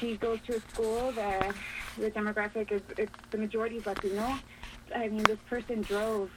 she goes to a school that the demographic is it's, the majority is Latino. I mean, this person drove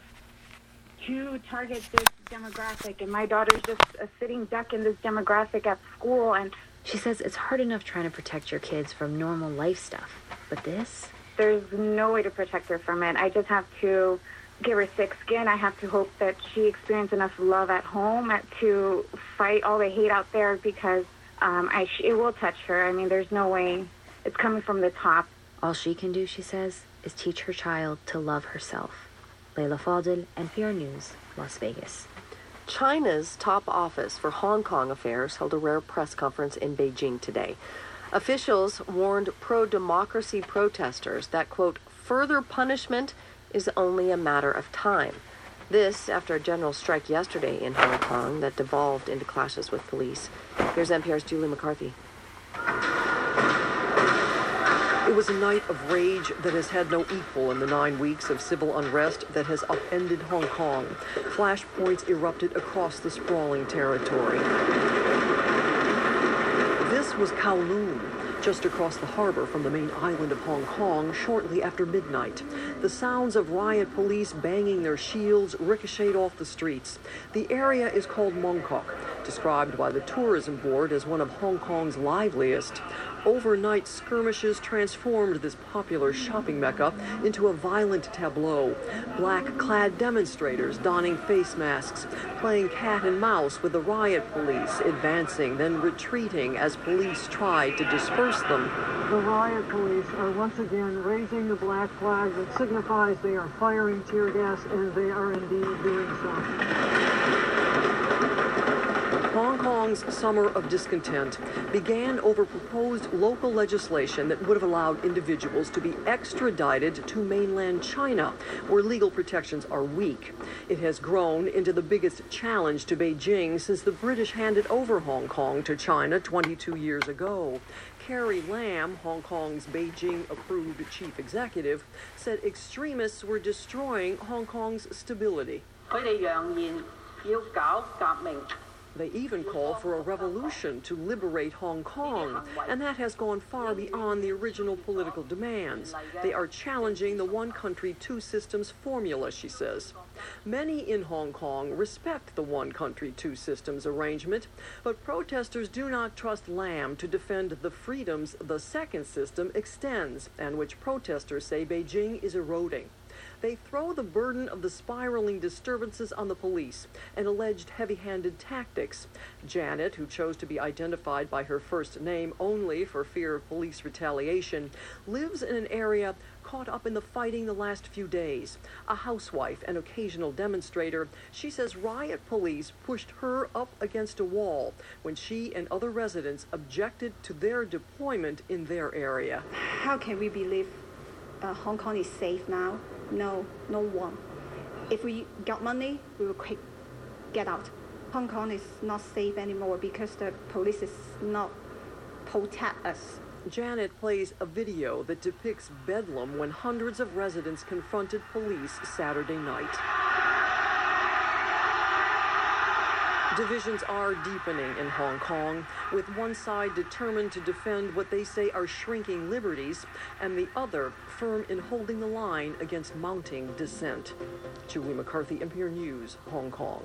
to target this demographic, and my daughter's just a sitting duck in this demographic at school. And She says it's hard enough trying to protect your kids from normal life stuff, but this? there's no way to protect her from it. I just have to give her thick skin. I have to hope that she experiences enough love at home to fight all the hate out there because um, I sh- it will touch her. I mean, there's no way. It's coming from the top. All she can do, she says, is teach her child to love herself. Leila Fadel, NPR News, Las Vegas. China's top office for Hong Kong affairs held a rare press conference in Beijing today. Officials warned pro democracy protesters that, quote, further punishment is only a matter of time. This after a general strike yesterday in Hong Kong that devolved into clashes with police. Here's NPR's Julie McCarthy. It was a night of rage that has had no equal in the nine weeks of civil unrest that has upended Hong Kong. Flashpoints erupted across the sprawling territory. This was Kowloon, just across the harbor from the main island of Hong Kong shortly after midnight. The sounds of riot police banging their shields ricocheted off the streets. The area is called Mongkok, described by the tourism board as one of Hong Kong's liveliest. Overnight skirmishes transformed this popular shopping mecca into a violent tableau. Black clad demonstrators donning face masks, playing cat and mouse with the riot police, advancing, then retreating as police tried to disperse them. The riot police are once again raising the black flag that signifies they are firing tear gas, and they are indeed doing so. Hong Kong's summer of discontent began over proposed local legislation that would have allowed individuals to be extradited to mainland China, where legal protections are weak. It has grown into the biggest challenge to Beijing since the British handed over Hong Kong to China 22 years ago. Carrie Lam, Hong Kong's Beijing approved chief executive, said extremists were destroying Hong Kong's stability. 佢哋扬言要搞革命。 They even call for a revolution to liberate Hong Kong, and that has gone far beyond the original political demands. They are challenging the one country, two systems formula, she says. Many in Hong Kong respect the one country, two systems arrangement, but protesters do not trust Lam to defend the freedoms the second system extends, and which protesters say Beijing is eroding. They throw the burden of the spiraling disturbances on the police and alleged heavy handed tactics. Janet, who chose to be identified by her first name only for fear of police retaliation, lives in an area caught up in the fighting the last few days. A housewife and occasional demonstrator, she says riot police pushed her up against a wall when she and other residents objected to their deployment in their area. How can we believe uh, Hong Kong is safe now? No, no one. If we got money, we will quick get out. Hong Kong is not safe anymore because the police is not protect us. Janet plays a video that depicts bedlam when hundreds of residents confronted police Saturday night. Divisions are deepening in Hong Kong, with one side determined to defend what they say are shrinking liberties, and the other firm in holding the line against mounting dissent. Julie McCarthy, NPR News, Hong Kong.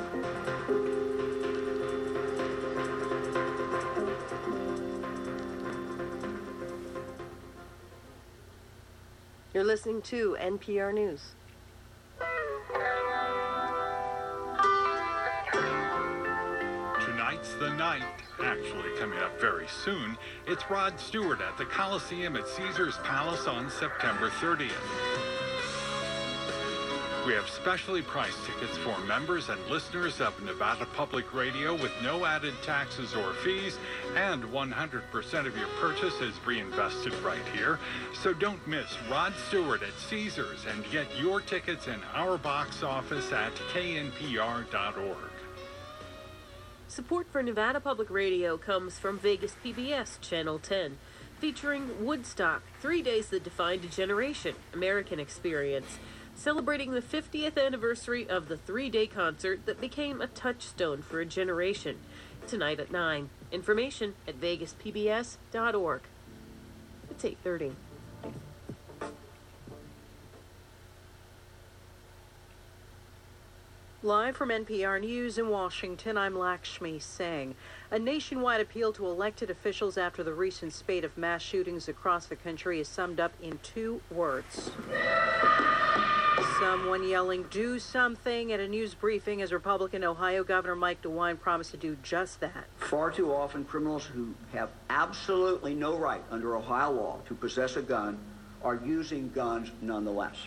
You're listening to NPR News. The night. Actually, coming up very soon, it's Rod Stewart at the Coliseum at Caesar's Palace on September 30th. We have specially priced tickets for members and listeners of Nevada Public Radio with no added taxes or fees, and 100% of your purchase is reinvested right here. So don't miss Rod Stewart at Caesars and get your tickets in our box office at knpr.org. Support for Nevada Public Radio comes from Vegas PBS Channel 10, featuring Woodstock, three days that defined a generation, American experience, celebrating the 50th anniversary of the three day concert that became a touchstone for a generation. Tonight at 9. Information at vegaspbs.org. It's 8:30. Live from NPR News in Washington, I'm Lakshmi Singh. A nationwide appeal to elected officials after the recent spate of mass shootings across the country is summed up in two words. Someone yelling, do something at a news briefing as Republican Ohio Governor Mike DeWine promised to do just that. Far too often, criminals who have absolutely no right under Ohio law to possess a gun are using guns nonetheless.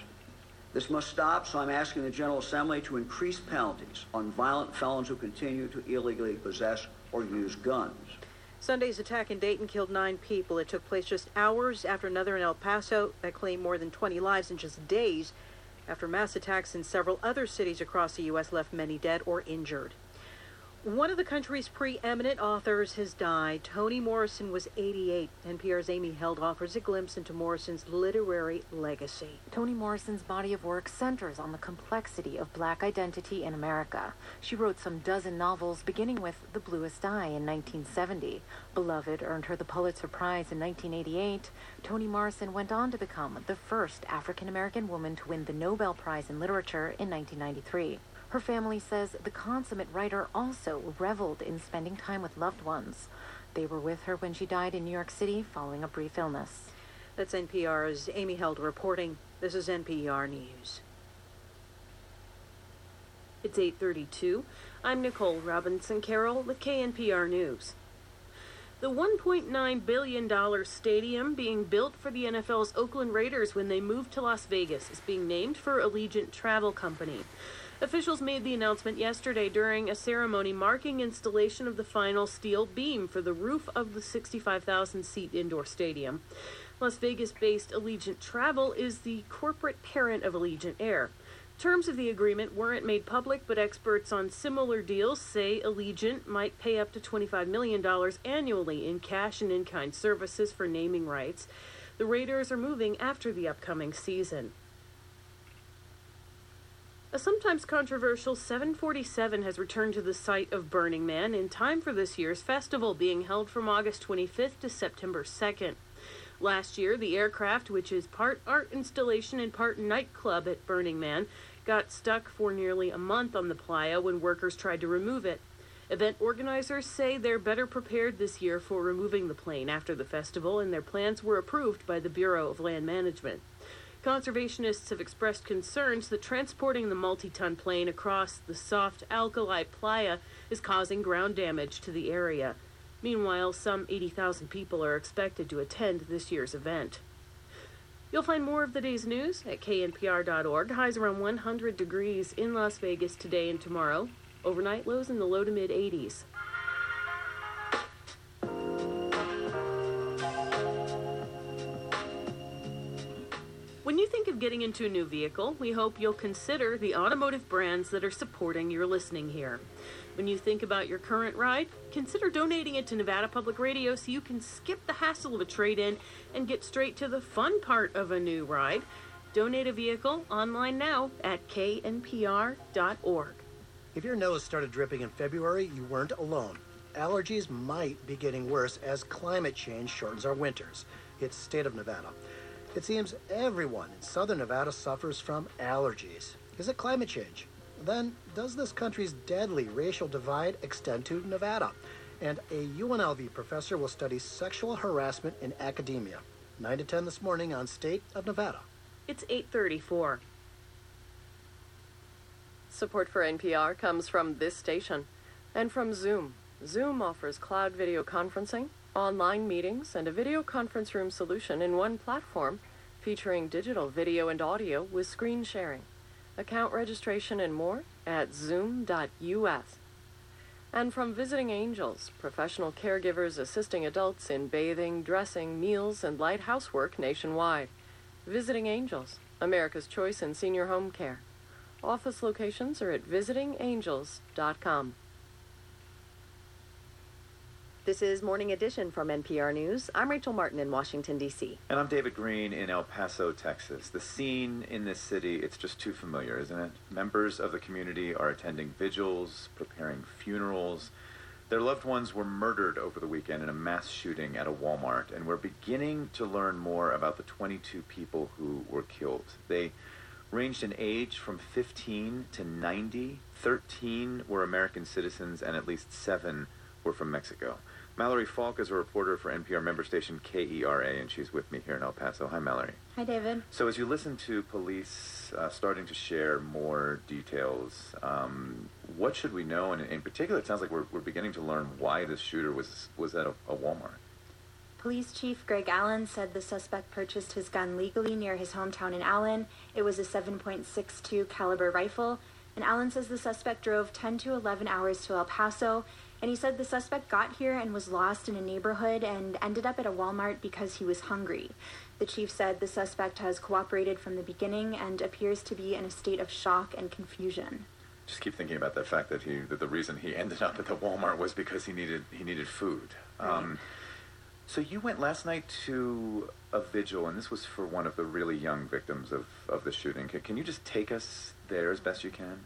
This must stop, so I'm asking the General Assembly to increase penalties on violent felons who continue to illegally possess or use guns. Sunday's attack in Dayton killed nine people. It took place just hours after another in El Paso that claimed more than 20 lives in just days after mass attacks in several other cities across the U.S. left many dead or injured. One of the country's preeminent authors has died. Toni Morrison was 88. NPR's Amy Held offers a glimpse into Morrison's literary legacy. Toni Morrison's body of work centers on the complexity of black identity in America. She wrote some dozen novels, beginning with The Bluest Eye in 1970. Beloved earned her the Pulitzer Prize in 1988. Toni Morrison went on to become the first African American woman to win the Nobel Prize in Literature in 1993. Her family says the consummate writer also reveled in spending time with loved ones. They were with her when she died in New York City following a brief illness. That's NPR's Amy Held reporting. This is NPR News. It's 8:32. I'm Nicole Robinson Carroll with KNPR News. The $1.9 billion stadium being built for the NFL's Oakland Raiders when they move to Las Vegas is being named for Allegiant Travel Company. Officials made the announcement yesterday during a ceremony marking installation of the final steel beam for the roof of the 65,000 seat indoor stadium. Las Vegas based Allegiant Travel is the corporate parent of Allegiant Air. Terms of the agreement weren't made public, but experts on similar deals say Allegiant might pay up to $25 million annually in cash and in kind services for naming rights. The Raiders are moving after the upcoming season. A sometimes controversial 747 has returned to the site of Burning Man in time for this year's festival being held from August 25th to September 2nd. Last year, the aircraft, which is part art installation and part nightclub at Burning Man, got stuck for nearly a month on the playa when workers tried to remove it. Event organizers say they're better prepared this year for removing the plane after the festival, and their plans were approved by the Bureau of Land Management. Conservationists have expressed concerns that transporting the multi ton plane across the soft alkali playa is causing ground damage to the area. Meanwhile, some 80,000 people are expected to attend this year's event. You'll find more of the day's news at knpr.org. Highs around 100 degrees in Las Vegas today and tomorrow. Overnight lows in the low to mid 80s. Getting into a new vehicle, we hope you'll consider the automotive brands that are supporting your listening here. When you think about your current ride, consider donating it to Nevada Public Radio so you can skip the hassle of a trade in and get straight to the fun part of a new ride. Donate a vehicle online now at knpr.org. If your nose started dripping in February, you weren't alone. Allergies might be getting worse as climate change shortens our winters. It's state of Nevada. It seems everyone in southern Nevada suffers from allergies. Is it climate change? Then, does this country's deadly racial divide extend to Nevada? And a UNLV professor will study sexual harassment in academia. 9 to 10 this morning on State of Nevada. It's 834. Support for NPR comes from this station and from Zoom. Zoom offers cloud video conferencing, online meetings, and a video conference room solution in one platform featuring digital video and audio with screen sharing account registration, and more at zoom.us. And from Visiting Angels, professional caregivers assisting adults in bathing, dressing, meals, and light housework nationwide. Visiting Angels, America's choice in senior home care. Office locations are at visitingangels.com. This is Morning Edition from NPR News. I'm Rachel Martin in Washington, D.C. And I'm David Greene in El Paso, Texas. The scene in this city, it's just too familiar, isn't it? Members of the community are attending vigils, preparing funerals. Their loved ones were murdered over the weekend in a mass shooting at a Walmart, and we're beginning to learn more about the 22 people who were killed. They ranged in age from 15 to 90. 13 were American citizens, and at least seven were from Mexico. Mallory Falk is a reporter for NPR member station KERA, and she's with me here in El Paso. Hi, Mallory. Hi, David. So, as you listen to police uh, starting to share more details, um, what should we know? And in particular, it sounds like we're, we're beginning to learn why this shooter was was at a, a Walmart. Police Chief Greg Allen said the suspect purchased his gun legally near his hometown in Allen. It was a 7.62 caliber rifle, and Allen says the suspect drove 10 to 11 hours to El Paso and he said the suspect got here and was lost in a neighborhood and ended up at a Walmart because he was hungry. The chief said the suspect has cooperated from the beginning and appears to be in a state of shock and confusion. Just keep thinking about the fact that he that the reason he ended up at the Walmart was because he needed he needed food. Right. Um, so you went last night to a vigil, and this was for one of the really young victims of, of the shooting. Can, can you just take us there as best you can?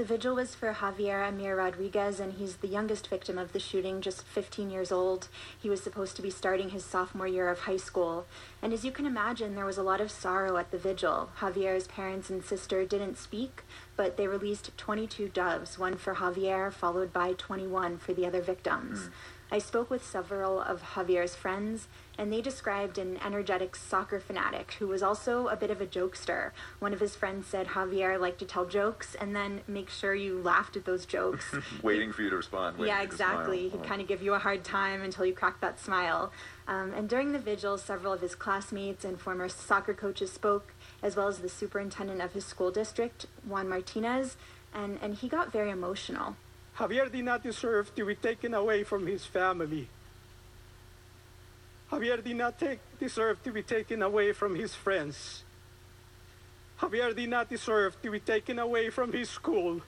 The vigil was for Javier Amir Rodriguez, and he's the youngest victim of the shooting, just 15 years old. He was supposed to be starting his sophomore year of high school. And as you can imagine, there was a lot of sorrow at the vigil. Javier's parents and sister didn't speak, but they released 22 doves, one for Javier, followed by 21 for the other victims. Mm. I spoke with several of Javier's friends, and they described an energetic soccer fanatic who was also a bit of a jokester. One of his friends said Javier liked to tell jokes and then make sure you laughed at those jokes. waiting for you to respond. Yeah, exactly. He'd oh. kind of give you a hard time until you cracked that smile. Um, and during the vigil, several of his classmates and former soccer coaches spoke, as well as the superintendent of his school district, Juan Martinez, and, and he got very emotional. Javier did not deserve to be taken away from his family. Javier did not take, deserve to be taken away from his friends. Javier did not deserve to be taken away from his school.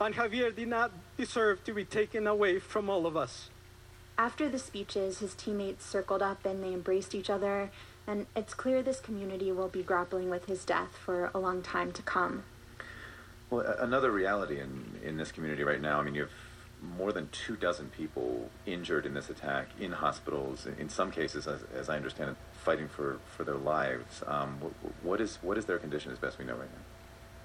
And Javier did not deserve to be taken away from all of us. After the speeches, his teammates circled up and they embraced each other, and it's clear this community will be grappling with his death for a long time to come. Well, another reality in, in this community right now, I mean, you have more than two dozen people injured in this attack in hospitals. In some cases, as, as I understand it, fighting for, for their lives. Um, what is what is their condition, as best we know right now?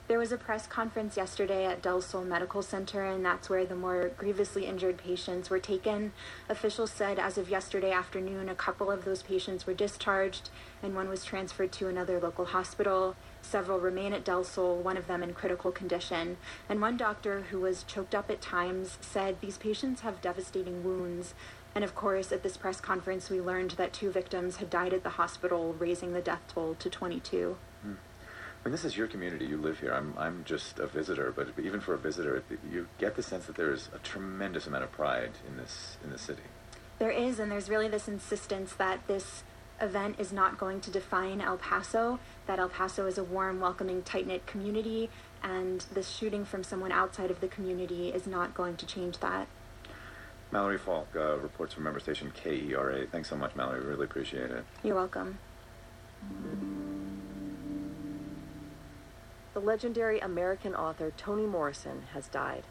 There was a press conference yesterday at Del Sol Medical Center, and that's where the more grievously injured patients were taken. Officials said as of yesterday afternoon, a couple of those patients were discharged, and one was transferred to another local hospital. Several remain at Del Sol, one of them in critical condition. And one doctor who was choked up at times said these patients have devastating wounds. And of course, at this press conference, we learned that two victims had died at the hospital, raising the death toll to 22 hmm. I mean, this is your community. You live here. I'm, I'm just a visitor, but even for a visitor, you get the sense that there is a tremendous amount of pride in this in the city. There is, and there's really this insistence that this event is not going to define El Paso. That El Paso is a warm, welcoming, tight knit community, and this shooting from someone outside of the community is not going to change that. Mallory Falk uh, reports from member station KERA. Thanks so much, Mallory. Really appreciate it. You're welcome. the legendary American author Toni Morrison has died.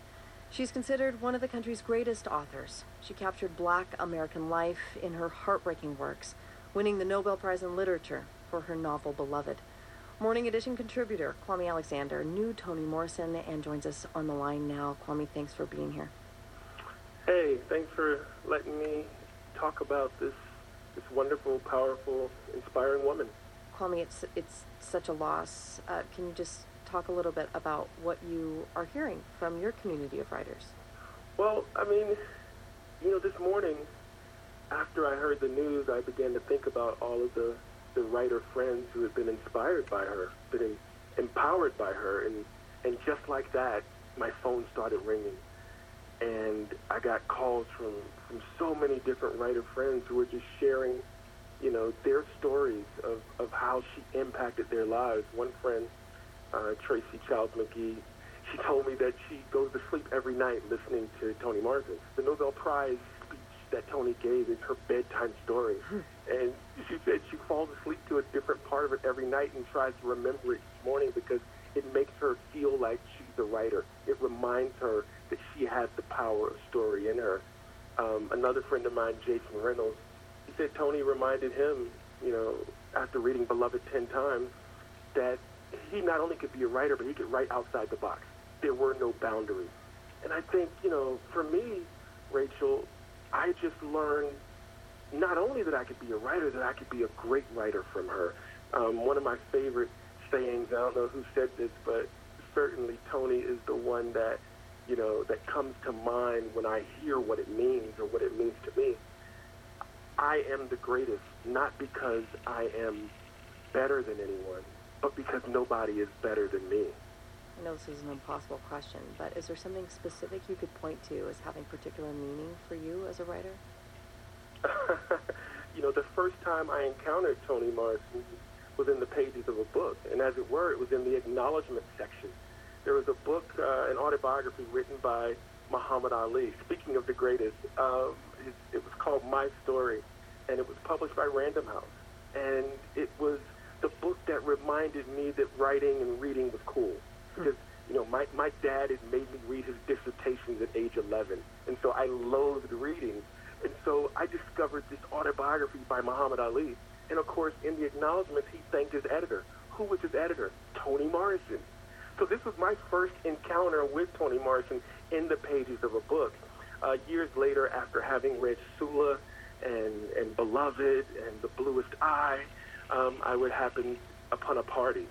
She's considered one of the country's greatest authors. She captured black American life in her heartbreaking works, winning the Nobel Prize in Literature for her novel Beloved. Morning Edition contributor Kwame Alexander knew Toni Morrison and joins us on the line now. Kwame, thanks for being here. Hey, thanks for letting me talk about this this wonderful, powerful, inspiring woman. Kwame, it's it's such a loss. Uh, can you just talk a little bit about what you are hearing from your community of writers. Well, I mean, you know, this morning, after I heard the news, I began to think about all of the, the writer friends who had been inspired by her, been empowered by her, and, and just like that, my phone started ringing. And I got calls from, from so many different writer friends who were just sharing, you know, their stories of, of how she impacted their lives. One friend uh, Tracy Childs McGee, she told me that she goes to sleep every night listening to Toni Morrison. The Nobel Prize that Toni gave is her bedtime story. Hmm. and she said she falls asleep to a different part of it every night and tries to remember it each morning because it makes her feel like she's a writer. It reminds her that she had the power of story in her. Um, another friend of mine, Jason Reynolds, he said Toni reminded him, you know, after reading Beloved 10 times, that he not only could be a writer, but he could write outside the box. There were no boundaries. And I think, you know, for me, Rachel, I just learned not only that I could be a writer, that I could be a great writer from her. Um, one of my favorite sayings, I don't know who said this, but certainly Toni is the one that, you know, that comes to mind when I hear what it means or what it means to me. I am the greatest, not because I am better than anyone, but because nobody is better than me. I know this is an impossible question, but is there something specific you could point to as having particular meaning for you as a writer? you know, the first time I encountered Toni Morrison was in the pages of a book, and as it were, it was in the acknowledgement section. There was a book, uh, an autobiography written by Muhammad Ali. Speaking of the greatest, um, it, it was called My Story, and it was published by Random House. And it was the book that reminded me that writing and reading was cool. Because, you know, my, my dad had made me read his dissertations at age 11. And so I loathed reading. And so I discovered this autobiography by Muhammad Ali. And of course, in the acknowledgments, he thanked his editor. Who was his editor? Toni Morrison. So this was my first encounter with Toni Morrison in the pages of a book. Uh, years later, after having read Sula and, and Beloved and The Bluest Eye, um, I would happen upon a party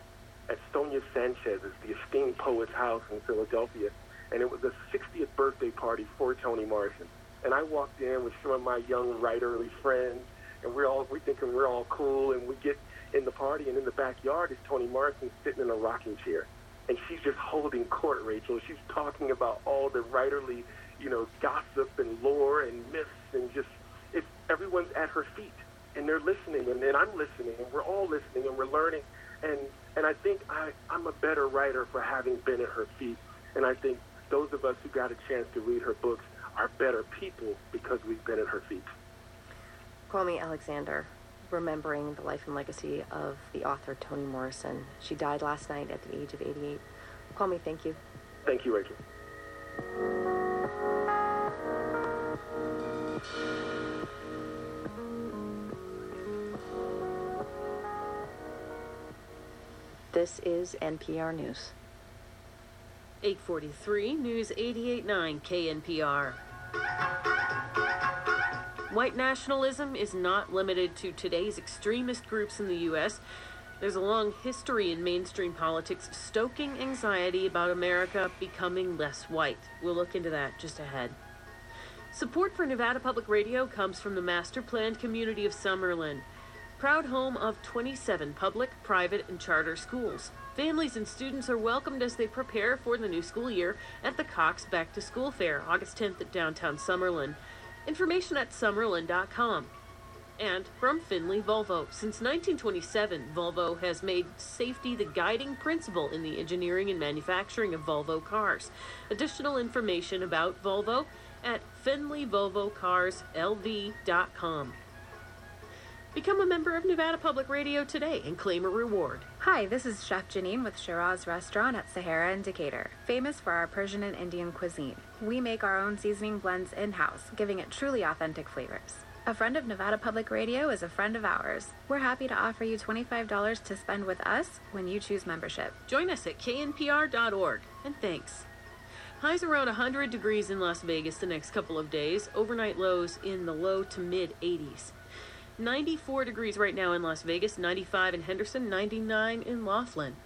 at Sonia Sanchez's, the esteemed poet's house in Philadelphia, and it was a 60th birthday party for Toni Morrison. And I walked in with some of my young writerly friends, and we're all we thinking we're all cool, and we get in the party, and in the backyard is Toni Morrison sitting in a rocking chair, and she's just holding court, Rachel. She's talking about all the writerly, you know, gossip and lore and myths, and just it's everyone's at her feet, and they're listening, and, and I'm listening, and we're all listening, and we're learning, and and I think I, I'm a better writer for having been at her feet, and I think those of us who got a chance to read her books are better people because we've been at her feet. Kwame Alexander, remembering the life and legacy of the author Toni Morrison. She died last night at the age of 88. Kwame, thank you. Thank you, Rachel. This is NPR News. 843 News 889 KNPR. White nationalism is not limited to today's extremist groups in the U.S. There's a long history in mainstream politics stoking anxiety about America becoming less white. We'll look into that just ahead. Support for Nevada Public Radio comes from the master planned community of Summerlin, proud home of 27 public, private, and charter schools. Families and students are welcomed as they prepare for the new school year at the Cox Back to School Fair, August 10th at downtown Summerlin. Information at summerlin.com. And from Findlay Volvo. Since 1927, Volvo has made safety the guiding principle in the engineering and manufacturing of Volvo cars. Additional information about Volvo at FindlayVolvoCarsLV.com. Become a member of Nevada Public Radio today and claim a reward. Hi, this is Chef Janine with Shiraz Restaurant at Sahara in Decatur, famous for our Persian and Indian cuisine. We make our own seasoning blends in house, giving it truly authentic flavors. A friend of Nevada Public Radio is a friend of ours. We're happy to offer you $25 to spend with us when you choose membership. Join us at knpr.org, and thanks. Highs around 100 degrees in Las Vegas the next couple of days, overnight lows in the low to mid 80s. 94 degrees right now in Las Vegas, 95 in Henderson, 99 in Laughlin.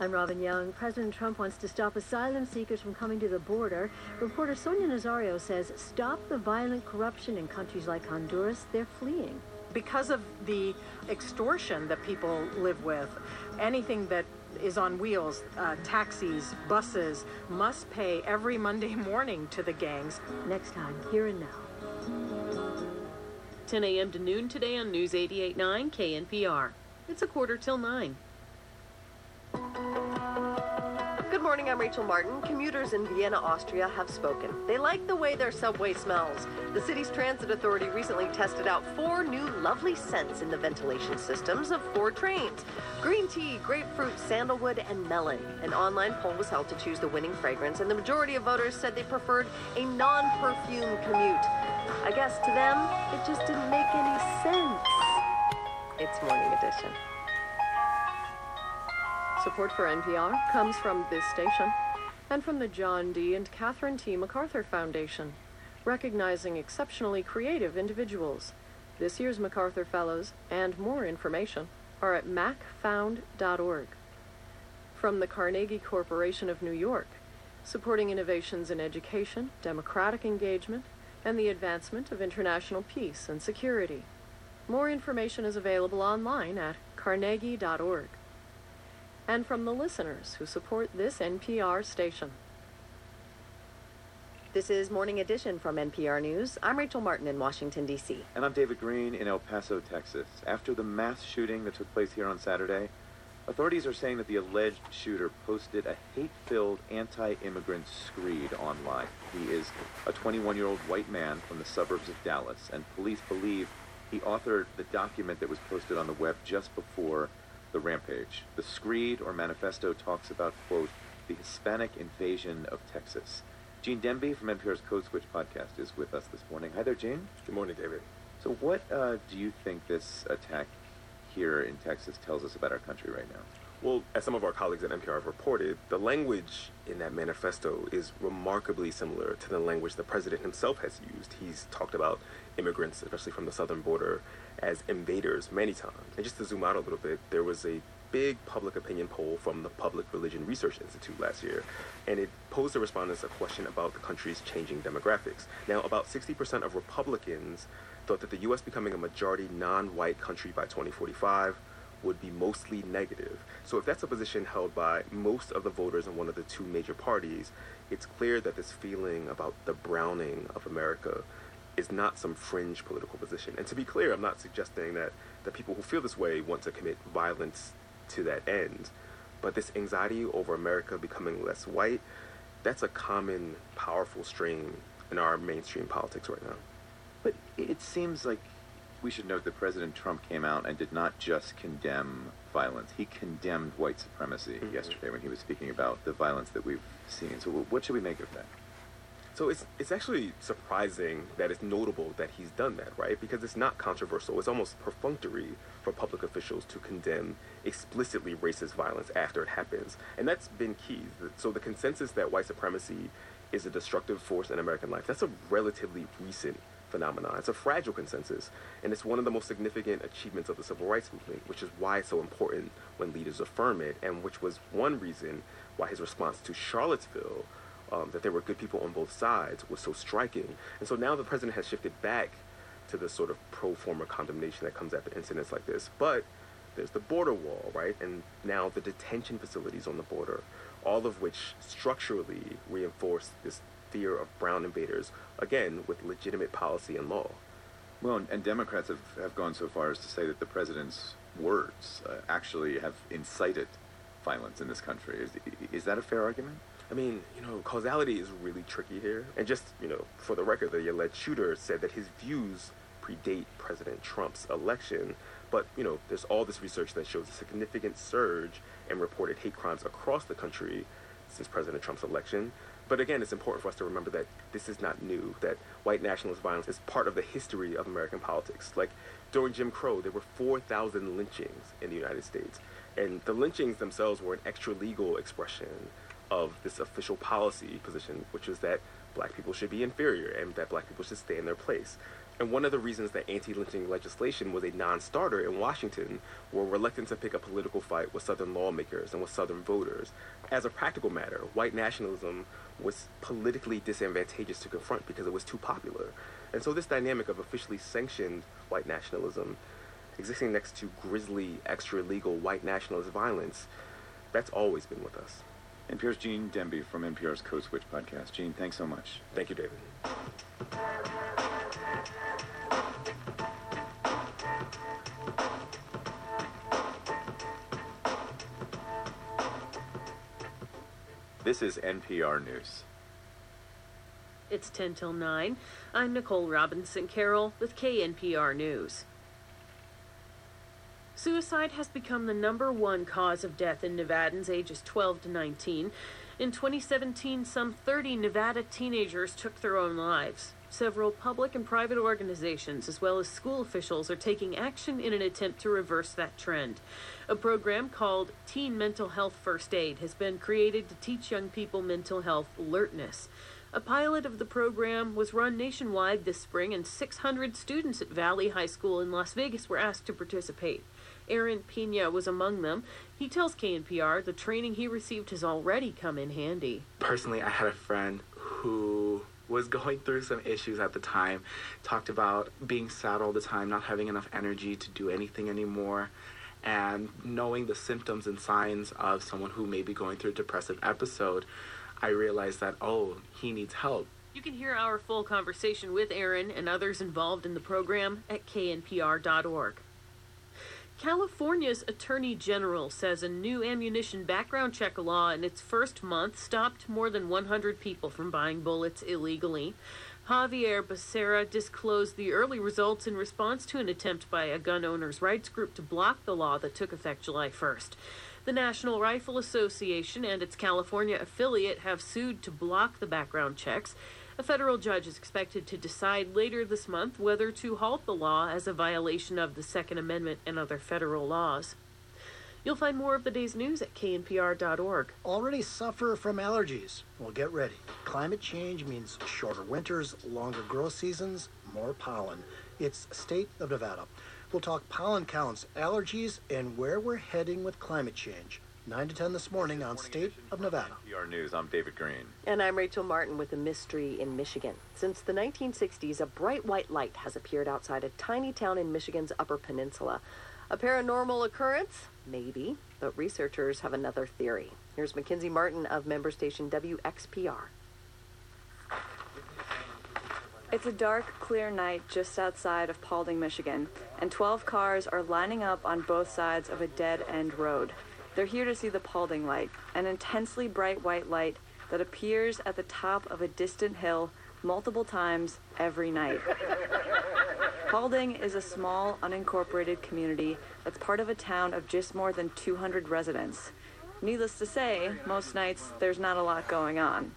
I'm Robin Young. President Trump wants to stop asylum seekers from coming to the border. Reporter Sonia Nazario says stop the violent corruption in countries like Honduras. They're fleeing. Because of the extortion that people live with, anything that is on wheels, uh, taxis, buses, must pay every Monday morning to the gangs. Next time, here and now. 10 a.m. to noon today on News 88.9 KNPR. It's a quarter till 9. Good morning, I'm Rachel Martin. Commuters in Vienna, Austria have spoken. They like the way their subway smells. The city's transit authority recently tested out four new lovely scents in the ventilation systems of four trains green tea, grapefruit, sandalwood, and melon. An online poll was held to choose the winning fragrance, and the majority of voters said they preferred a non perfume commute. I guess to them, it just didn't make any sense. It's Morning Edition. Support for NPR comes from this station and from the John D. and Catherine T. MacArthur Foundation, recognizing exceptionally creative individuals. This year's MacArthur Fellows and more information are at macfound.org. From the Carnegie Corporation of New York, supporting innovations in education, democratic engagement, and the advancement of international peace and security. More information is available online at carnegie.org and from the listeners who support this NPR station. This is Morning Edition from NPR News. I'm Rachel Martin in Washington, D.C. And I'm David Greene in El Paso, Texas. After the mass shooting that took place here on Saturday, authorities are saying that the alleged shooter posted a hate-filled anti-immigrant screed online. He is a 21-year-old white man from the suburbs of Dallas, and police believe he authored the document that was posted on the web just before the rampage. The screed or manifesto talks about, quote, the Hispanic invasion of Texas. Gene Demby from NPR's Code Switch podcast is with us this morning. Hi there, Gene. Good morning, David. So, what uh, do you think this attack here in Texas tells us about our country right now? Well, as some of our colleagues at NPR have reported, the language in that manifesto is remarkably similar to the language the president himself has used. He's talked about immigrants, especially from the southern border, as invaders many times. And just to zoom out a little bit, there was a big public opinion poll from the Public Religion Research Institute last year, and it posed the respondents a question about the country's changing demographics. Now, about 60% of Republicans thought that the U.S. becoming a majority non white country by 2045 would be mostly negative. So, if that's a position held by most of the voters in one of the two major parties, it's clear that this feeling about the browning of America is not some fringe political position. And to be clear, I'm not suggesting that the people who feel this way want to commit violence to that end. But this anxiety over America becoming less white, that's a common, powerful strain in our mainstream politics right now. But it seems like we should note that President Trump came out and did not just condemn violence. He condemned white supremacy mm-hmm. yesterday when he was speaking about the violence that we've seen. So, what should we make of that? So it's it's actually surprising that it's notable that he's done that, right? Because it's not controversial. It's almost perfunctory for public officials to condemn explicitly racist violence after it happens, and that's been key. So the consensus that white supremacy is a destructive force in American life that's a relatively recent phenomenon. It's a fragile consensus, and it's one of the most significant achievements of the civil rights movement, which is why it's so important when leaders affirm it, and which was one reason why his response to Charlottesville um, that there were good people on both sides was so striking. And so now the president has shifted back to the sort of pro forma condemnation that comes after incidents like this. But there's the border wall, right? And now the detention facilities on the border, all of which structurally reinforce this fear of brown invaders, again, with legitimate policy and law. Well, and Democrats have, have gone so far as to say that the president's words uh, actually have incited violence in this country. Is, is that a fair argument? I mean, you know, causality is really tricky here. And just, you know, for the record, the alleged shooter said that his views predate President Trump's election. But, you know, there's all this research that shows a significant surge in reported hate crimes across the country since President Trump's election. But again, it's important for us to remember that this is not new, that white nationalist violence is part of the history of American politics. Like during Jim Crow, there were 4,000 lynchings in the United States. And the lynchings themselves were an extra legal expression of this official policy position, which is that black people should be inferior and that black people should stay in their place. And one of the reasons that anti lynching legislation was a non starter in Washington were reluctant to pick a political fight with Southern lawmakers and with Southern voters. As a practical matter, white nationalism was politically disadvantageous to confront because it was too popular. And so, this dynamic of officially sanctioned white nationalism existing next to grisly, extra legal white nationalist violence, that's always been with us. NPR's Gene Demby from NPR's Code Switch podcast. Gene, thanks so much. Thank you, David. This is NPR News. It's 10 till 9. I'm Nicole Robinson Carroll with KNPR News. Suicide has become the number one cause of death in Nevadans ages 12 to 19. In 2017, some 30 Nevada teenagers took their own lives. Several public and private organizations, as well as school officials, are taking action in an attempt to reverse that trend. A program called Teen Mental Health First Aid has been created to teach young people mental health alertness. A pilot of the program was run nationwide this spring, and 600 students at Valley High School in Las Vegas were asked to participate. Aaron Pina was among them. He tells KNPR the training he received has already come in handy. Personally, I had a friend who was going through some issues at the time, talked about being sad all the time, not having enough energy to do anything anymore, and knowing the symptoms and signs of someone who may be going through a depressive episode, I realized that, oh, he needs help. You can hear our full conversation with Aaron and others involved in the program at knpr.org. California's Attorney General says a new ammunition background check law in its first month stopped more than 100 people from buying bullets illegally. Xavier Becerra disclosed the early results in response to an attempt by a gun owners' rights group to block the law that took effect July 1st. The National Rifle Association and its California affiliate have sued to block the background checks. A federal judge is expected to decide later this month whether to halt the law as a violation of the Second Amendment and other federal laws. You'll find more of the day's news at knpr.org. Already suffer from allergies? Well, get ready. Climate change means shorter winters, longer growth seasons, more pollen. It's State of Nevada. We'll talk pollen counts, allergies, and where we're heading with climate change. 9 to 10 this morning on State of Nevada. NPR News, I'm David Greene. And I'm Rachel Martin with a mystery in Michigan. Since the 1960s, a bright white light has appeared outside a tiny town in Michigan's Upper Peninsula. A paranormal occurrence? Maybe, but researchers have another theory. Here's Mackenzie Martin of member station WXPR. It's a dark, clear night just outside of Paulding, Michigan, and 12 cars are lining up on both sides of a dead end road. They're here to see the Paulding light, an intensely bright white light that appears at the top of a distant hill multiple times every night. Paulding is a small, unincorporated community that's part of a town of just more than 200 residents. Needless to say, most nights there's not a lot going on.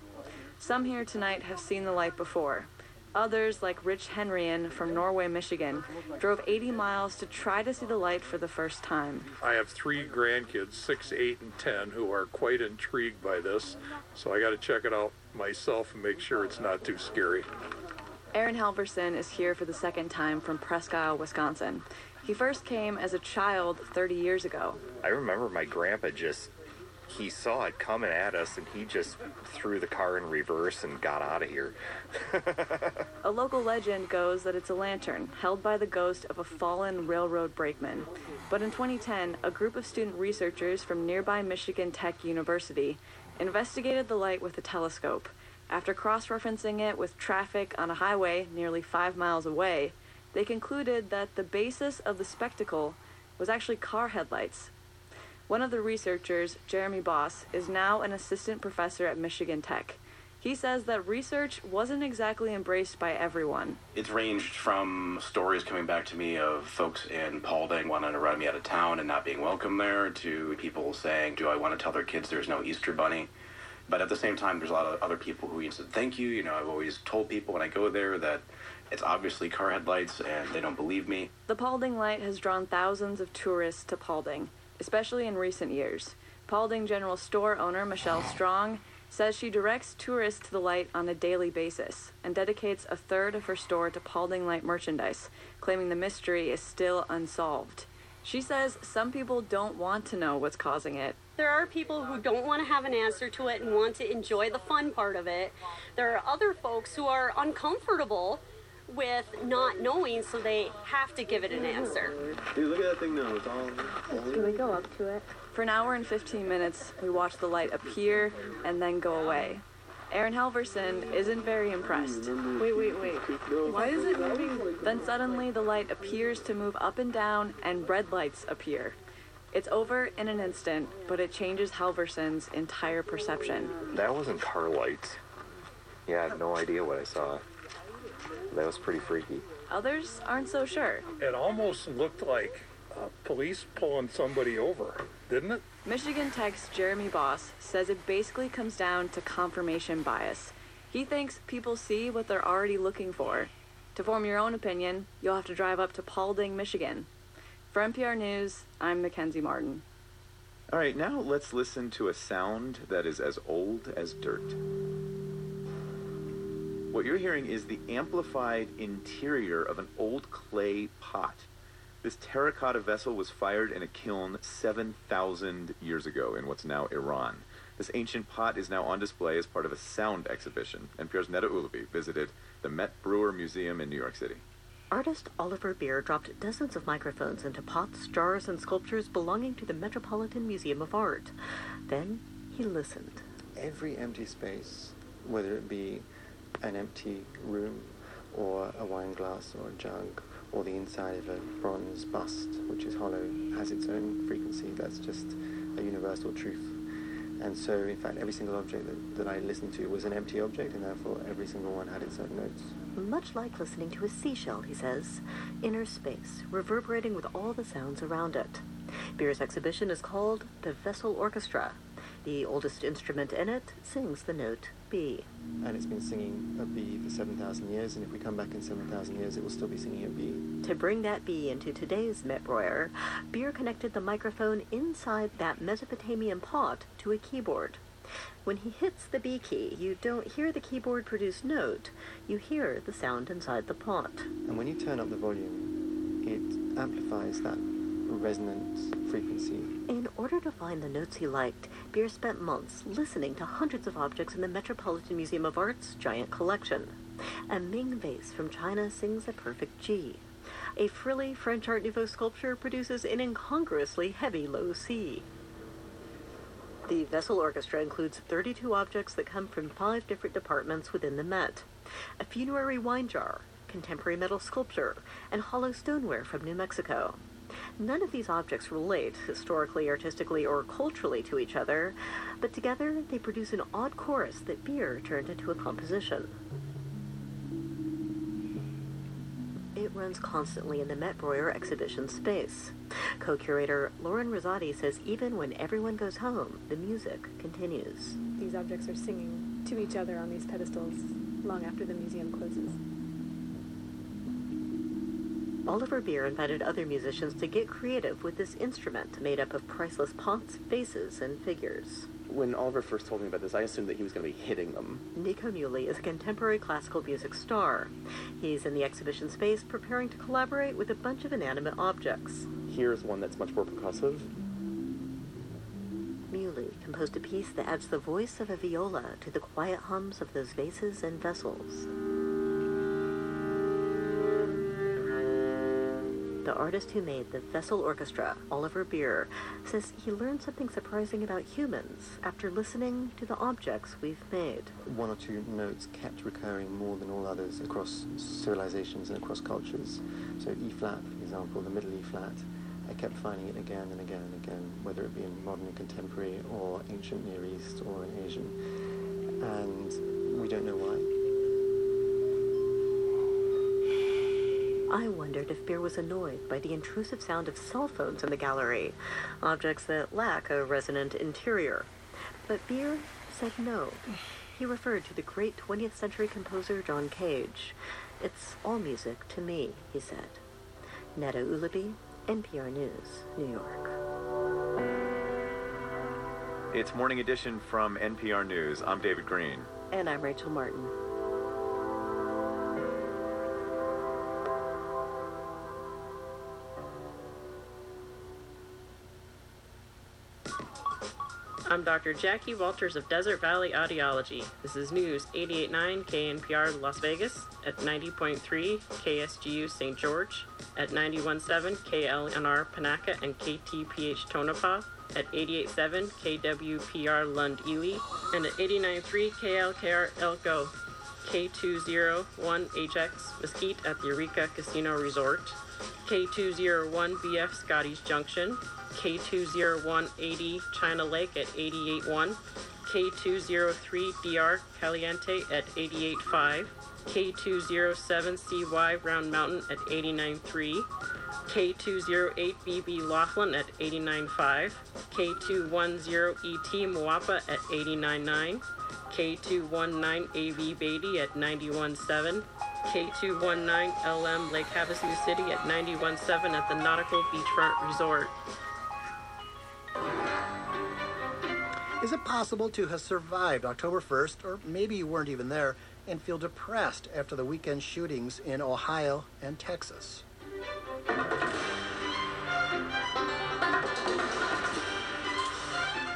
Some here tonight have seen the light before. Others, like Rich Henrien from Norway, Michigan, drove 80 miles to try to see the light for the first time. I have three grandkids, six, eight, and ten, who are quite intrigued by this, so I got to check it out myself and make sure it's not too scary. Aaron Halverson is here for the second time from Presque Isle, Wisconsin. He first came as a child 30 years ago. I remember my grandpa just he saw it coming at us and he just threw the car in reverse and got out of here. a local legend goes that it's a lantern held by the ghost of a fallen railroad brakeman. But in 2010, a group of student researchers from nearby Michigan Tech University investigated the light with a telescope. After cross referencing it with traffic on a highway nearly five miles away, they concluded that the basis of the spectacle was actually car headlights one of the researchers, Jeremy Bos, is now an assistant professor at Michigan Tech. He says that research wasn't exactly embraced by everyone. It's ranged from stories coming back to me of folks in Paulding wanting to run me out of town and not being welcome there, to people saying, Do I want to tell their kids there's no Easter Bunny? But at the same time, there's a lot of other people who said, Thank you. You know, I've always told people when I go there that it's obviously car headlights and they don't believe me. The Paulding Light has drawn thousands of tourists to Paulding especially in recent years. Paulding General Store owner Michelle Strong says she directs tourists to the light on a daily basis and dedicates a third of her store to Paulding Light merchandise, claiming the mystery is still unsolved. She says some people don't want to know what's causing it. There are people who don't want to have an answer to it and want to enjoy the fun part of it. There are other folks who are uncomfortable with not knowing, so they have to give it an answer. Dude, look at that thing now. It's all. Can we go up to it? For an hour and 15 minutes, we watch the light appear and then go away. Aaron Halverson isn't very impressed. Wait, wait, wait. Why is it moving? Then suddenly the light appears to move up and down and red lights appear. It's over in an instant, but it changes Halverson's entire perception. That wasn't car lights. Yeah, I had no idea what I saw. That was pretty freaky. Others aren't so sure. It almost looked like uh, police pulling somebody over, didn't it? Michigan Tech's Jeremy Bos says it basically comes down to confirmation bias. He thinks people see what they're already looking for. To form your own opinion, you'll have to drive up to Paulding, Michigan. For NPR News, I'm Mackenzie Martin. All right, now let's listen to a sound that is as old as dirt. What you're hearing is the amplified interior of an old clay pot. This terracotta vessel was fired in a kiln 7,000 years ago in what's now Iran. This ancient pot is now on display as part of a sound exhibition. and NPR's Neda Ulaby visited the Met Breuer Museum in New York City. Artist Oliver Beer dropped dozens of microphones into pots, jars, and sculptures belonging to the Metropolitan Museum of Art. Then he listened. Every empty space, whether it be an empty room or a wine glass or a jug or the inside of a bronze bust, which is hollow, has its own frequency. That's just a universal truth. And so, in fact, every single object that, that I listened to was an empty object, and therefore every single one had its own notes. Much like listening to a seashell, he says. Inner space, reverberating with all the sounds around it. Beer's exhibition is called The Vessel Orchestra. The oldest instrument in it sings the note B. And it's been singing a B for 7,000 years, and if we come back in 7,000 years, it will still be singing a B. To bring that B into today's Met Breuer, Beer connected the microphone inside that Mesopotamian pot to a keyboard. When he hits the B key, you don't hear the keyboard produce note, you hear the sound inside the pot. And when you turn up the volume, it amplifies that resonant frequency. In order to find the notes he liked, Beer spent months listening to hundreds of objects in the Metropolitan Museum of Art's giant collection. A Ming vase from China sings a perfect G. A frilly French Art Nouveau sculpture produces an incongruously heavy low C. The Vessel Orchestra includes 32 objects that come from five different departments within the Met. A funerary wine jar, contemporary metal sculpture, and hollow stoneware from New Mexico. None of these objects relate historically, artistically, or culturally to each other, but together they produce an odd chorus that Beer turned into a composition. It runs constantly in the Met Breuer exhibition space. Co-curator Lauren Rosati says even when everyone goes home, the music continues. These objects are singing to each other on these pedestals long after the museum closes. Oliver Beer invited other musicians to get creative with this instrument made up of priceless pots, vases, and figures. When Oliver first told me about this, I assumed that he was going to be hitting them. Nico Muhly is a contemporary classical music star. He's in the exhibition space preparing to collaborate with a bunch of inanimate objects. Here's one that's much more percussive. Muhly composed a piece that adds the voice of a viola to the quiet hums of those vases and vessels. The artist who made the Vessel Orchestra, Oliver Beer, says he learned something surprising about humans after listening to the objects we've made. One or two notes kept recurring more than all others across civilizations and across cultures. So E flat, for example, the middle E flat, I kept finding it again and again and again, whether it be in modern and contemporary or ancient Near East or in Asian. And we don't know why. I wondered if Beer was annoyed by the intrusive sound of cell phones in the gallery, objects that lack a resonant interior. But Beer said no. He referred to the great 20th century composer John Cage. It's all music to me, he said. Neda Ulaby, NPR News, New York. It's Morning Edition from NPR News. I'm David Greene. And I'm Rachel Martin. I'm Dr. Jackie Walters of Desert Valley Audiology. This is News 889 KNPR Las Vegas at 90.3 KSGU St. George, at 91.7 KLNR Panaca and KTPH Tonopah, at 88.7 KWPR Lund Ely, and at 89.3 KLKR Elko, K201HX Mesquite at the Eureka Casino Resort, K201BF Scotty's Junction, K20180 China Lake at 881, K203DR Caliente at 885, K207CY Round Mountain at 893, K208BB Laughlin at 895, K210ET Moapa at 899, K219AV Beatty at 917, K219 LM Lake Havasu City at 917 at the Nautical Beachfront Resort. Is it possible to have survived October 1st, or maybe you weren't even there, and feel depressed after the weekend shootings in Ohio and Texas?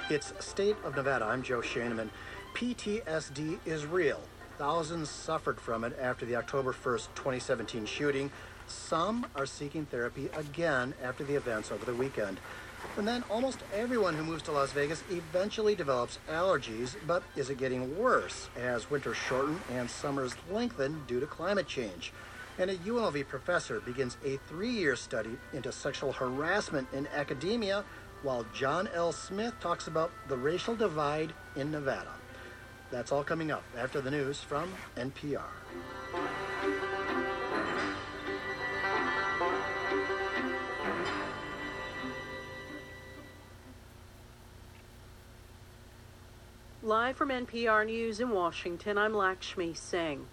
It's State of Nevada. I'm Joe Schoeneman. PTSD is real. Thousands suffered from it after the October 1st, 2017 shooting. Some are seeking therapy again after the events over the weekend. And then almost everyone who moves to Las Vegas eventually develops allergies, but is it getting worse as winters shorten and summers lengthen due to climate change? And a UNLV professor begins a three year study into sexual harassment in academia, while John L. Smith talks about the racial divide in Nevada. That's all coming up after the news from NPR. Live from NPR News in Washington, I'm Lakshmi Singh.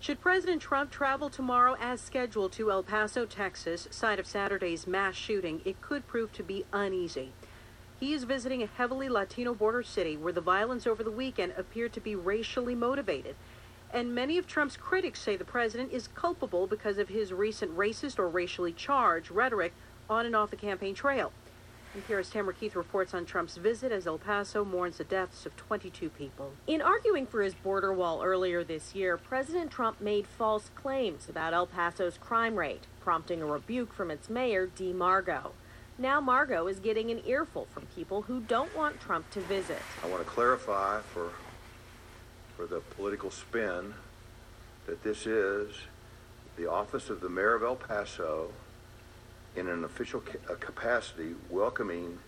Should President Trump travel tomorrow as scheduled to El Paso, Texas, site of Saturday's mass shooting, it could prove to be uneasy. He is visiting a heavily Latino border city where the violence over the weekend appeared to be racially motivated. And many of Trump's critics say the president is culpable because of his recent racist or racially charged rhetoric on and off the campaign trail. NPR's Tamara Keith reports on Trump's visit as El Paso mourns the deaths of 22 people. In arguing for his border wall earlier this year, President Trump made false claims about El Paso's crime rate, prompting a rebuke from its mayor, Dee Margo. Now Margo is getting an earful from people who don't want Trump to visit. I want to clarify for for the political spin that this is the office of the mayor of El Paso in an official ca- uh, capacity welcoming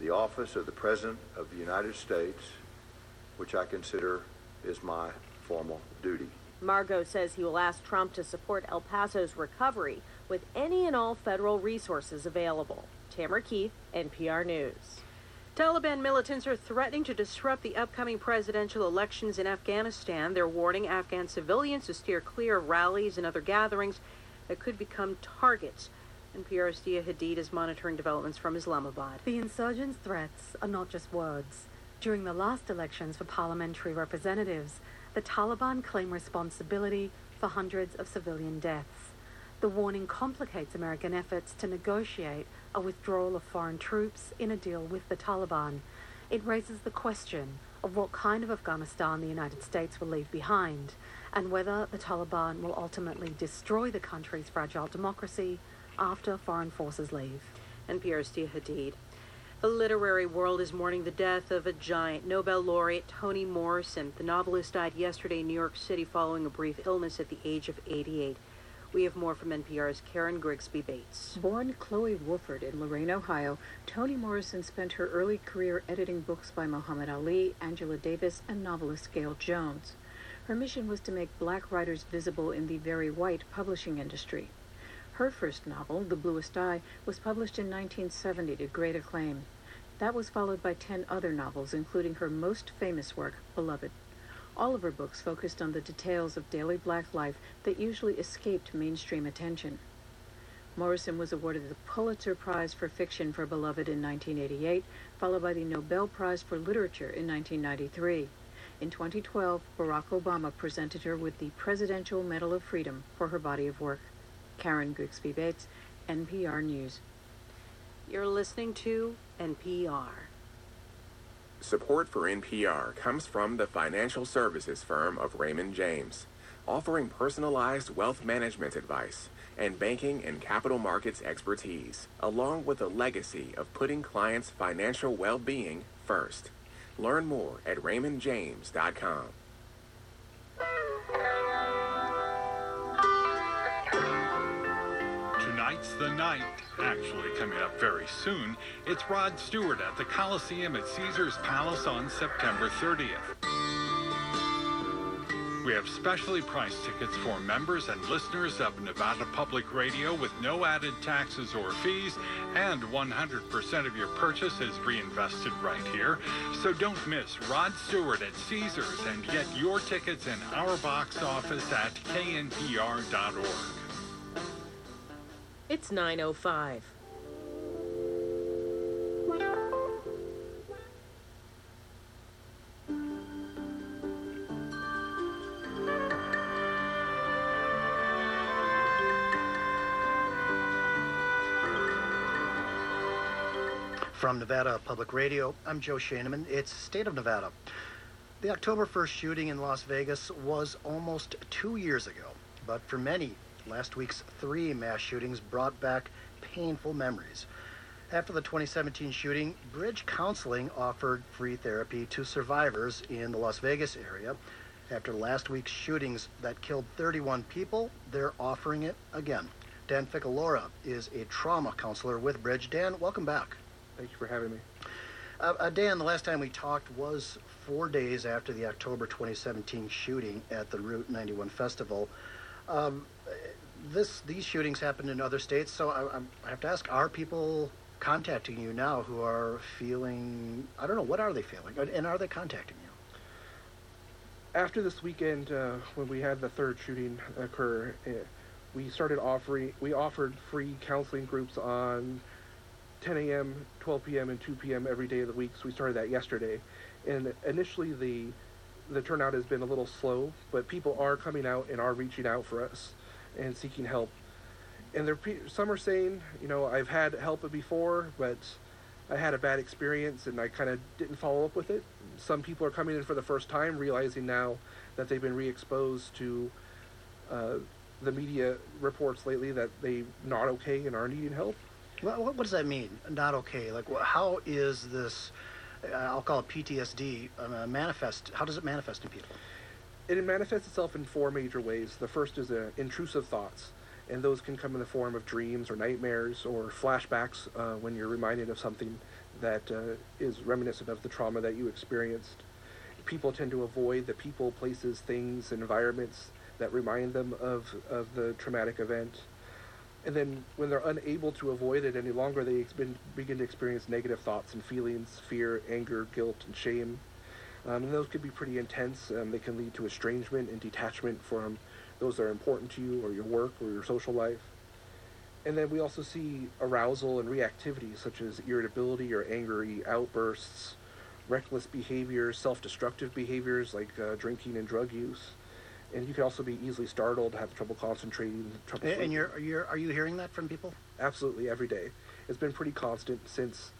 the office of the President of the United States, which I consider is my formal duty. Margo says he will ask Trump to support El Paso's recovery with any and all federal resources available. Tamara Keith, NPR News. Taliban militants are threatening to disrupt the upcoming presidential elections in Afghanistan. They're warning Afghan civilians to steer clear of rallies and other gatherings that could become targets. NPR's Dia Hadid is monitoring developments from Islamabad. The insurgents' threats are not just words. During the last elections for parliamentary representatives, the Taliban claim responsibility for hundreds of civilian deaths. The warning complicates American efforts to negotiate a withdrawal of foreign troops in a deal with the Taliban. It raises the question of what kind of Afghanistan the United States will leave behind and whether the Taliban will ultimately destroy the country's fragile democracy after foreign forces leave. NPR's Dia Hadid. The literary world is mourning the death of a giant, Nobel laureate Toni Morrison. The novelist died yesterday in New York City following a brief illness at the age of 88. We have more from NPR's Karen Grigsby Bates. Born Chloe Wofford in Lorain, Ohio, Toni Morrison spent her early career editing books by Muhammad Ali, Angela Davis, and novelist Gayl Jones. Her mission was to make black writers visible in the very white publishing industry. Her first novel, The Bluest Eye, was published in 1970 to great acclaim. That was followed by 10 other novels, including her most famous work, Beloved. All of her books focused on the details of daily black life that usually escaped mainstream attention. Morrison was awarded the Pulitzer Prize for Fiction for Beloved in 1988, followed by the Nobel Prize for Literature in 1993. In 2012, Barack Obama presented her with the Presidential Medal of Freedom for her body of work. Karen Grigsby Bates, NPR News. You're listening to NPR. Support for NPR comes from the financial services firm of Raymond James, offering personalized wealth management advice and banking and capital markets expertise, along with a legacy of putting clients' financial well being first. Learn more at raymondjames.com. the night. Actually, coming up very soon, it's Rod Stewart at the Coliseum at Caesar's Palace on September 30th. We have specially priced tickets for members and listeners of Nevada Public Radio with no added taxes or fees, and 100% of your purchase is reinvested right here. So don't miss Rod Stewart at Caesars and get your tickets in our box office at knpr.org. It's 905. From Nevada Public Radio, I'm Joe Schoeneman. It's State of Nevada. The October 1st shooting in Las Vegas was almost two years ago, but for many, last week's three mass shootings brought back painful memories. After the 2017 shooting, Bridge Counseling offered free therapy to survivors in the Las Vegas area. After last week's shootings that killed 31 people, they're offering it again. Dan Ficalora is a trauma counselor with Bridge. Dan, welcome back. Thank you for having me. Uh, uh, Dan, the last time we talked was four days after the October 2017 shooting at the Route 91 Festival. Um, this these shootings happened in other states, so I, I have to ask: Are people contacting you now who are feeling? I don't know. What are they feeling, and are they contacting you? After this weekend, uh, when we had the third shooting occur, uh, we started offering. We offered free counseling groups on 10 a.m., 12 p.m., and 2 p.m. every day of the week. So we started that yesterday, and initially the the turnout has been a little slow, but people are coming out and are reaching out for us and seeking help. And there, some are saying, you know, I've had help before, but I had a bad experience and I kind of didn't follow up with it. Some people are coming in for the first time, realizing now that they've been re-exposed to uh, the media reports lately that they're not okay and are needing help. What, what, does that mean? Not okay. Like, how is this? Uh, I'll call it PTSD. Uh, manifest. How does it manifest in people? It manifests itself in four major ways. The first is uh, intrusive thoughts, and those can come in the form of dreams or nightmares or flashbacks uh, when you're reminded of something that uh, is reminiscent of the trauma that you experienced. People tend to avoid the people, places, things, environments that remind them of, of the traumatic event and then when they're unable to avoid it any longer, they begin to experience negative thoughts and feelings, fear, anger, guilt, and shame. Um, and those could be pretty intense. Um, they can lead to estrangement and detachment from those that are important to you or your work or your social life. And then we also see arousal and reactivity, such as irritability or angry outbursts, reckless behaviors, self-destructive behaviors like uh, drinking and drug use and you can also be easily startled, have trouble concentrating. Trouble and, and you're, you're, are you hearing that from people? Absolutely, every day. It's been pretty constant since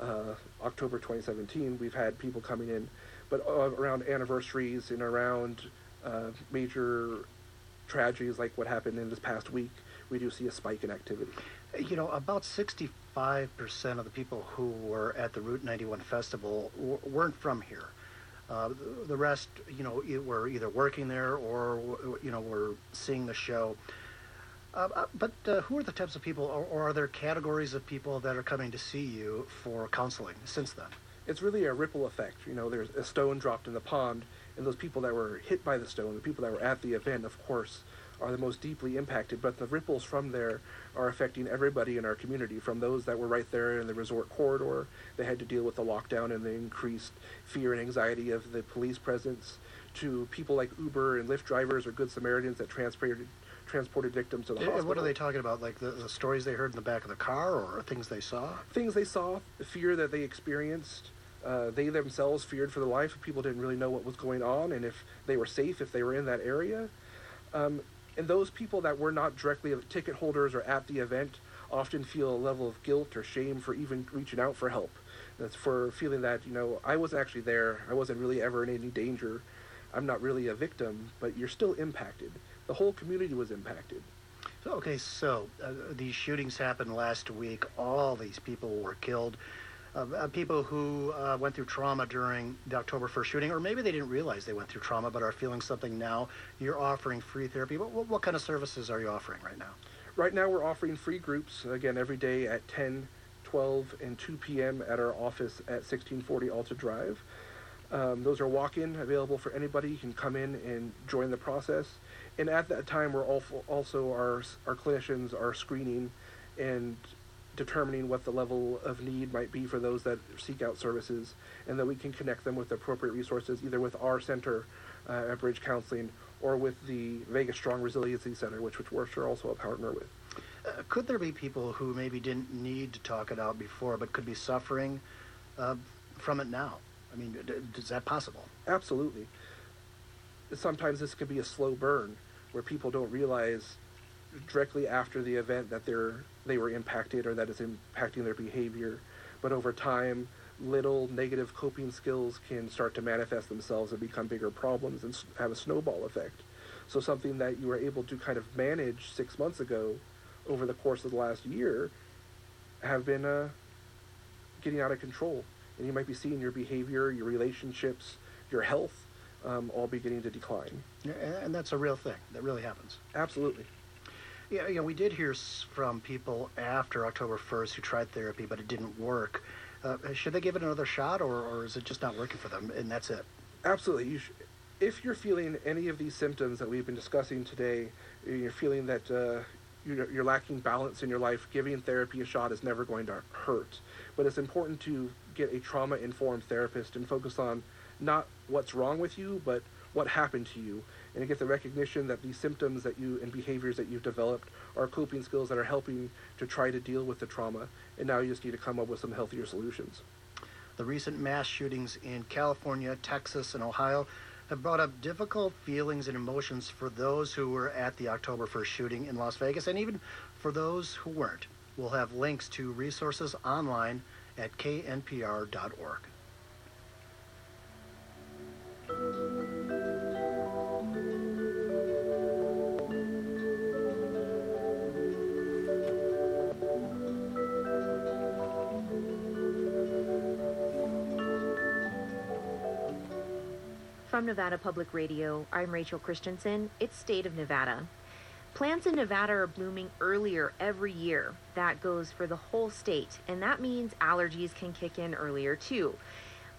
uh, October 2017. We've had people coming in, but uh, around anniversaries and around uh, major tragedies like what happened in this past week, we do see a spike in activity. You know, about 65% of the people who were at the Route 91 festival w- weren't from here. Uh, the rest, you know, were either working there or, you know, were seeing the show. Uh, uh, but uh, who are the types of people, or, or, are there categories of people that are coming to see you for counseling since then? It's really a ripple effect. You know, there's a stone dropped in the pond, and those people that were hit by the stone, the people that were at the event, of course, are the most deeply impacted. But the ripples from there are affecting everybody in our community, from those that were right there in the resort corridor they had to deal with the lockdown and the increased fear and anxiety of the police presence, to people like Uber and Lyft drivers or Good Samaritans that transported transported victims to the and hospital. What are they talking about? Like the, the stories they heard in the back of the car, or things they saw? Things they saw, the fear that they experienced. Uh, they themselves feared for their life. Of people didn't really know what was going on and if they were safe if they were in that area. Um, and those people that were not directly ticket holders or at the event often feel a level of guilt or shame for even reaching out for help. That's for feeling that, you know, I wasn't actually there. I wasn't really ever in any danger. I'm not really a victim, but you're still impacted. The whole community was impacted. Okay, so uh, these shootings happened last week. All these people were killed uh, people who uh, went through trauma during the October 1st shooting, or maybe they didn't realize they went through trauma but are feeling something now. You're offering free therapy. What, what, what kind of services are you offering right now? Right now, we're offering free groups again every day at 10, 12, and 2 p.m. at our office at 1640 Alta Drive. Um, those are walk-in, available for anybody. You can come in and join the process. And at that time, we're also our our clinicians are screening and determining what the level of need might be for those that seek out services, and that we can connect them with appropriate resources, either with our center uh, at Bridge Counseling or with the Vegas Strong Resiliency Center, which, which we're also a partner with. Uh, could there be people who maybe didn't need to talk it out before, but could be suffering uh, from it now? I mean, d- is that possible? Absolutely. Sometimes this can be a slow burn where people don't realize directly after the event that they're they were impacted or that is impacting their behavior. But over time, little negative coping skills can start to manifest themselves and become bigger problems and have a snowball effect. So something that you were able to kind of manage six months ago over the course of the last year have been uh, getting out of control. And you might be seeing your behavior, your relationships, your health um, all beginning to decline. Yeah, and that's a real thing. That really happens. Absolutely. Yeah, you know, we did hear from people after October 1st who tried therapy, but it didn't work. Uh, should they give it another shot, or, or is it just not working for them, and that's it? Absolutely. You sh- if you're feeling any of these symptoms that we've been discussing today, you're feeling that uh, you're, you're lacking balance in your life, giving therapy a shot is never going to hurt. But it's important to get a trauma informed therapist and focus on not what's wrong with you, but what happened to you and get the recognition that these symptoms that you and behaviors that you've developed are coping skills that are helping to try to deal with the trauma and now you just need to come up with some healthier solutions. The recent mass shootings in california texas and ohio have brought up difficult feelings and emotions for those who were at the october 1st shooting in las vegas and even for those who weren't. We'll have links to resources online at knpr.org From Nevada Public Radio, I'm Rachel Christensen. It's State of Nevada. Plants in Nevada are blooming earlier every year. That goes for the whole state, and that means allergies can kick in earlier too.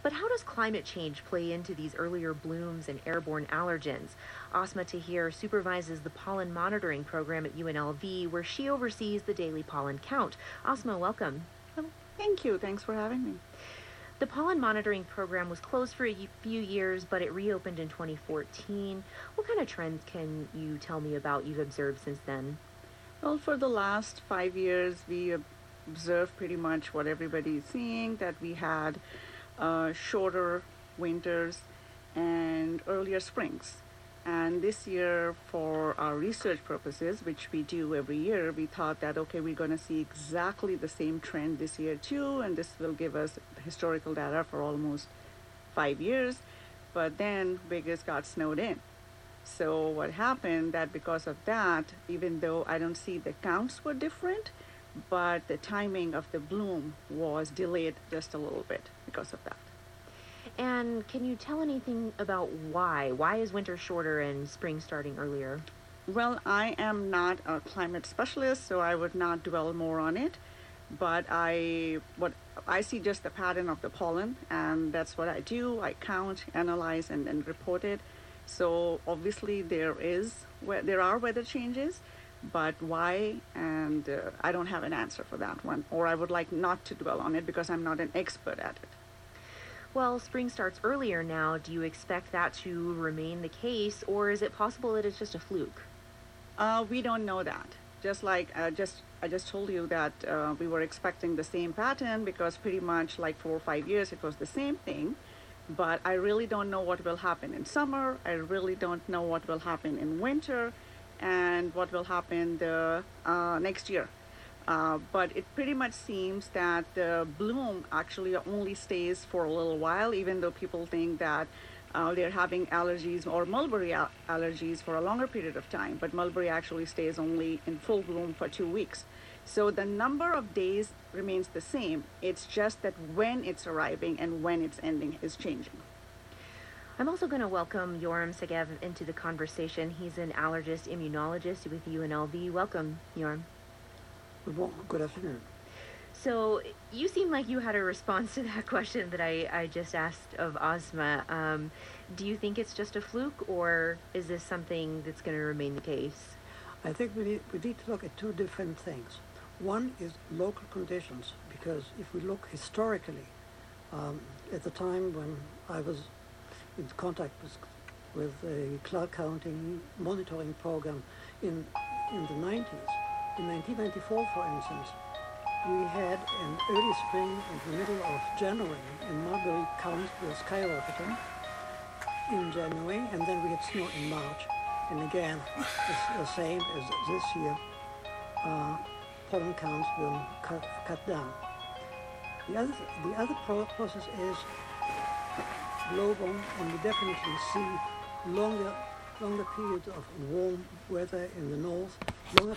But how does climate change play into these earlier blooms and airborne allergens? Asma Tahir supervises the pollen monitoring program at UNLV, where she oversees the daily pollen count. Asma, welcome. Thank you. Thanks for having me. The pollen monitoring program was closed for a few years, but it reopened in 2014. What kind of trends can you tell me about you've observed since then? Well, for the last five years, we observed pretty much what everybody is seeing that we had uh, shorter winters and earlier springs. And this year, for our research purposes, which we do every year, we thought that, okay, we're going to see exactly the same trend this year too, and this will give us historical data for almost five years. But then Vegas got snowed in. So what happened that because of that, even though I don't see the counts were different, but the timing of the bloom was delayed just a little bit because of that. And can you tell anything about why? Why is winter shorter and spring starting earlier? Well, I am not a climate specialist, so I would not dwell more on it. But I what I see just the pattern of the pollen, and that's what I do. I count, analyze, and then report it. So obviously there is there are weather changes, but why? And uh, I don't have an answer for that one, or I would like not to dwell on it because I'm not an expert at it. Well, spring starts earlier now. Do you expect that to remain the case, or is it possible that it's just a fluke? Uh, we don't know that. Just like uh, just I just told you that uh, we were expecting the same pattern because pretty much like four or five years it was the same thing. But I really don't know what will happen in summer. I really don't know what will happen in winter, and what will happen the uh, next year. Uh, but it pretty much seems that the bloom actually only stays for a little while, even though people think that uh, they're having allergies or mulberry al- allergies for a longer period of time. But mulberry actually stays only in full bloom for two weeks. So the number of days remains the same. It's just that when it's arriving and when it's ending is changing. I'm also going to welcome Yoram Segev into the conversation. He's an allergist immunologist with UNLV. Welcome, Yoram. Well, good afternoon. So you seem like you had a response to that question that I, I just asked of Asma. Um, do you think it's just a fluke, or is this something that's going to remain the case? I think we need, we need to look at two different things. One is local conditions, because if we look historically, um, at the time when I was in contact with, with a cloud counting monitoring program in, in the 90s, in 1994, for instance, we had an early spring in the middle of January, and Mulberry County was skyrocketing in January, and then we had snow in March. And again, it's the same as this year. Uh, pollen counts will cut, cut down. The other, the other process is global, and we definitely see longer, longer periods of warm weather in the north, longer